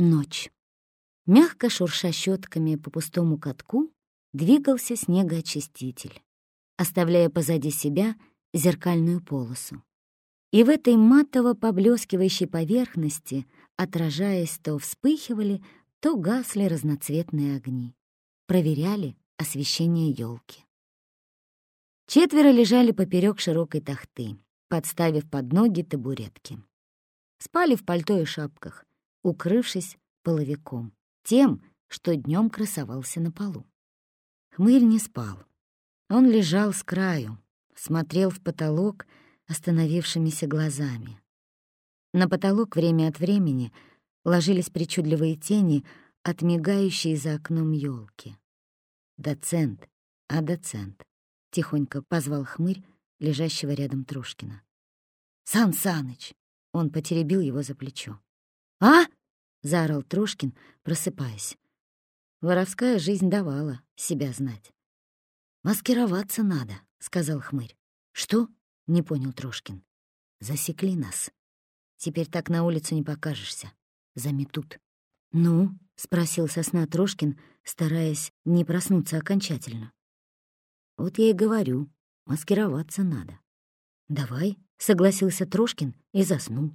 Ночь. Мягко шурша щетками по пустому катку, двигался снегоочиститель, оставляя позади себя зеркальную полосу. И в этой матово поблескивающей поверхности, отражаясь, то вспыхивали, то гасли разноцветные огни. Проверяли освещение елки. Четверо лежали поперек широкой тахты, подставив под ноги табуретки. Спали в пальто и шапках, укрывшись половиком, тем, что днем красовался на полу. Хмырь не спал. Он лежал с краю, смотрел в потолок остановившимися глазами. На потолок время от времени ложились причудливые тени от мигающей за окном елки. «Доцент, а доцент», — тихонько позвал хмырь, лежащего рядом Трушкина. «Сан Саныч!» — он потеребил его за плечо. «А?» — заорал Трушкин, просыпаясь. Воровская жизнь давала себя знать. «Маскироваться надо», — сказал хмырь. «Что?» — не понял Трошкин. «Засекли нас. Теперь так на улицу не покажешься. Заметут». «Ну?» — спросил сосна Трошкин, стараясь не проснуться окончательно. «Вот я и говорю, маскироваться надо». «Давай», — согласился Трошкин и заснул.